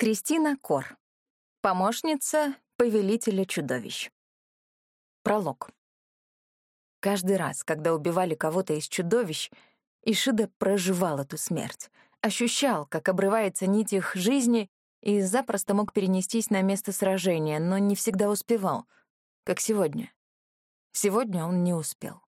Кристина Кор. Помощница повелителя чудовищ. Пролог. Каждый раз, когда убивали кого-то из чудовищ, Ишида проживал эту смерть, ощущал, как обрывается нить их жизни и запросто мог перенестись на место сражения, но не всегда успевал, как сегодня. Сегодня он не успел.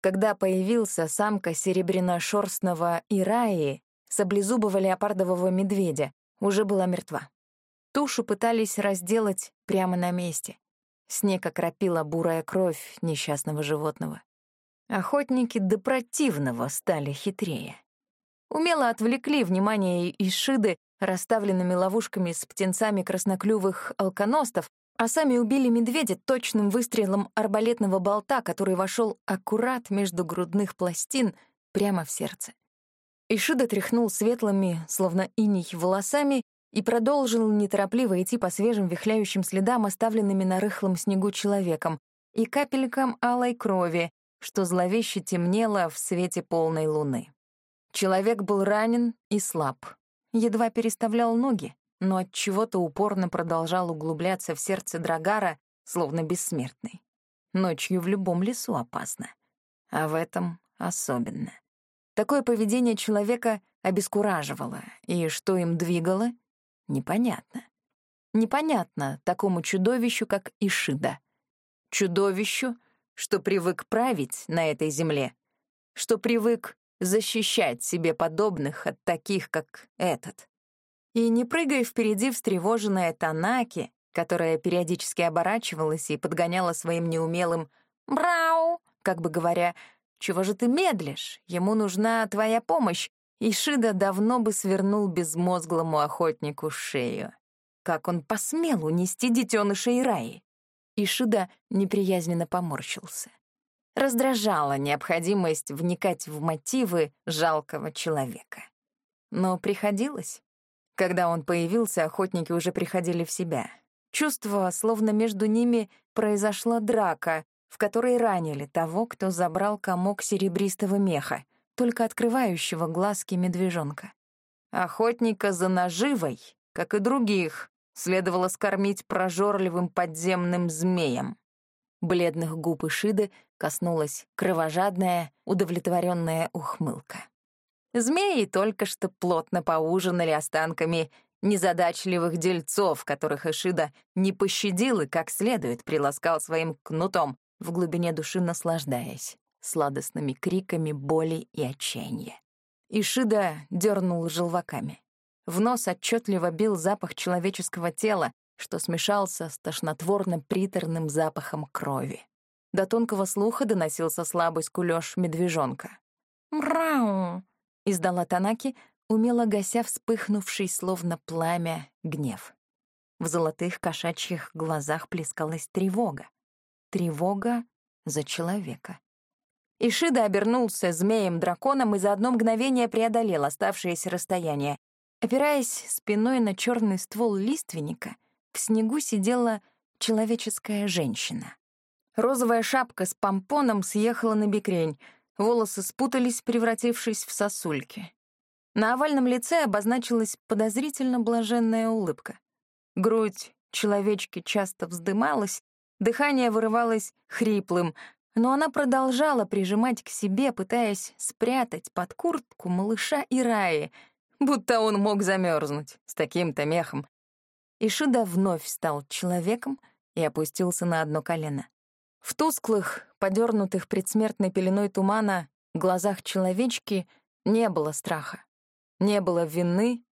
Когда появился самка серебряно-шорстного Ираи, саблезубого леопардового медведя, уже была мертва. Тушу пытались разделать прямо на месте. Снег окропила бурая кровь несчастного животного. Охотники до противного стали хитрее. Умело отвлекли внимание Ишиды расставленными ловушками с птенцами красноклювых алконостов, а сами убили медведя точным выстрелом арбалетного болта, который вошел аккурат между грудных пластин прямо в сердце. Ишида тряхнул светлыми, словно иней, волосами и продолжил неторопливо идти по свежим вихляющим следам, оставленными на рыхлом снегу человеком, и капелькам алой крови, что зловеще темнело в свете полной луны. Человек был ранен и слаб, едва переставлял ноги, но от чего-то упорно продолжал углубляться в сердце Драгара, словно бессмертный. Ночью в любом лесу опасно, а в этом особенно. Такое поведение человека обескураживало, и что им двигало — непонятно. Непонятно такому чудовищу, как Ишида. Чудовищу, что привык править на этой земле, что привык защищать себе подобных от таких, как этот. И не прыгая впереди встревоженная Танаки, которая периодически оборачивалась и подгоняла своим неумелым «брау», как бы говоря, чего же ты медлишь? Ему нужна твоя помощь. И Шида давно бы свернул безмозглому охотнику шею. Как он посмел унести детеныша Ираи? Ишида неприязненно поморщился. Раздражала необходимость вникать в мотивы жалкого человека. Но приходилось. Когда он появился, охотники уже приходили в себя. Чувство, словно между ними произошла драка, в которой ранили того, кто забрал комок серебристого меха, только открывающего глазки медвежонка. Охотника за наживой, как и других, следовало скормить прожорливым подземным змеям. Бледных губ Ишиды коснулась кровожадная, удовлетворенная ухмылка. Змеи только что плотно поужинали останками незадачливых дельцов, которых Ишида не пощадил и как следует приласкал своим кнутом, в глубине души наслаждаясь сладостными криками боли и отчаяния. Ишида дернул желваками. В нос отчетливо бил запах человеческого тела, что смешался с тошнотворно-приторным запахом крови. До тонкого слуха доносился слабый скулёж медвежонка. «Мрау!» — издала Танаки, умело гася вспыхнувший, словно пламя, гнев. В золотых кошачьих глазах плескалась тревога тревога за человека. Ишида обернулся змеем-драконом и за одно мгновение преодолел оставшееся расстояние. Опираясь спиной на черный ствол лиственника, в снегу сидела человеческая женщина. Розовая шапка с помпоном съехала на бекрень, волосы спутались, превратившись в сосульки. На овальном лице обозначилась подозрительно блаженная улыбка. Грудь человечки часто вздымалась, Дыхание вырывалось хриплым, но она продолжала прижимать к себе, пытаясь спрятать под куртку малыша Ираи, будто он мог замерзнуть с таким-то мехом. Ишида вновь стал человеком и опустился на одно колено. В тусклых, подернутых предсмертной пеленой тумана глазах человечки не было страха, не было вины,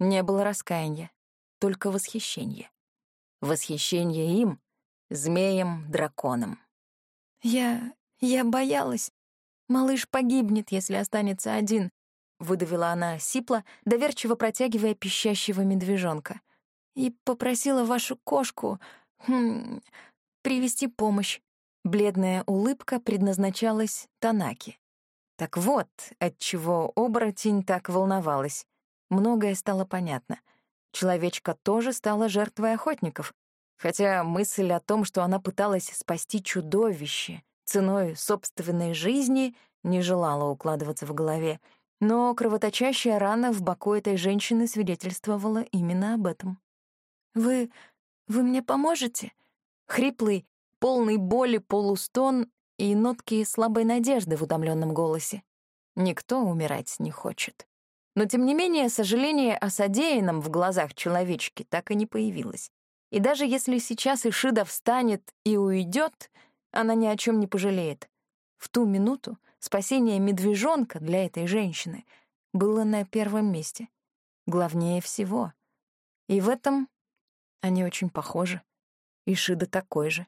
не было раскаяния, только восхищение. Восхищение им, змеем-драконом. «Я... я боялась. Малыш погибнет, если останется один», — выдавила она сипло, доверчиво протягивая пищащего медвежонка. «И попросила вашу кошку... Хм, привести помощь». Бледная улыбка предназначалась Танаки. Так вот, отчего оборотень так волновалась. Многое стало понятно. Человечка тоже стала жертвой охотников хотя мысль о том, что она пыталась спасти чудовище ценой собственной жизни, не желала укладываться в голове. Но кровоточащая рана в боку этой женщины свидетельствовала именно об этом. «Вы... вы мне поможете?» Хриплый, полный боли полустон и нотки слабой надежды в утомленном голосе. Никто умирать не хочет. Но, тем не менее, сожаление о содеянном в глазах человечки так и не появилось. И даже если сейчас Ишида встанет и уйдет, она ни о чем не пожалеет. В ту минуту спасение медвежонка для этой женщины было на первом месте. Главнее всего. И в этом они очень похожи. Ишида такой же.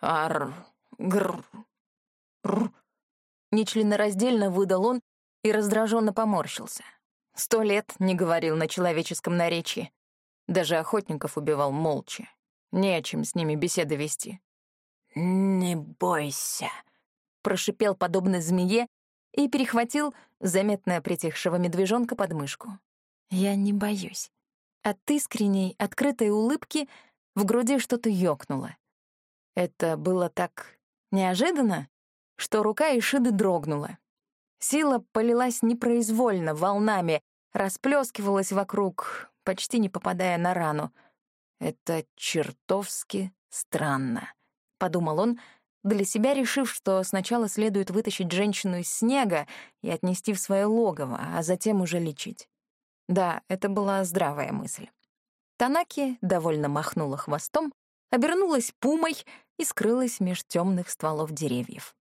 Ар, гр, р. Нечленораздельно выдал он и раздраженно поморщился. Сто лет не говорил на человеческом наречии. Даже охотников убивал молча. Не о чем с ними беседы вести. «Не бойся», — прошипел подобно змее и перехватил заметно притихшего медвежонка под мышку. «Я не боюсь». От искренней, открытой улыбки в груди что-то ёкнуло. Это было так неожиданно, что рука Ишиды дрогнула. Сила полилась непроизвольно, волнами, расплескивалась вокруг, почти не попадая на рану. «Это чертовски странно», — подумал он, для себя решив, что сначала следует вытащить женщину из снега и отнести в свое логово, а затем уже лечить. Да, это была здравая мысль. Танаки довольно махнула хвостом, обернулась пумой и скрылась меж темных стволов деревьев.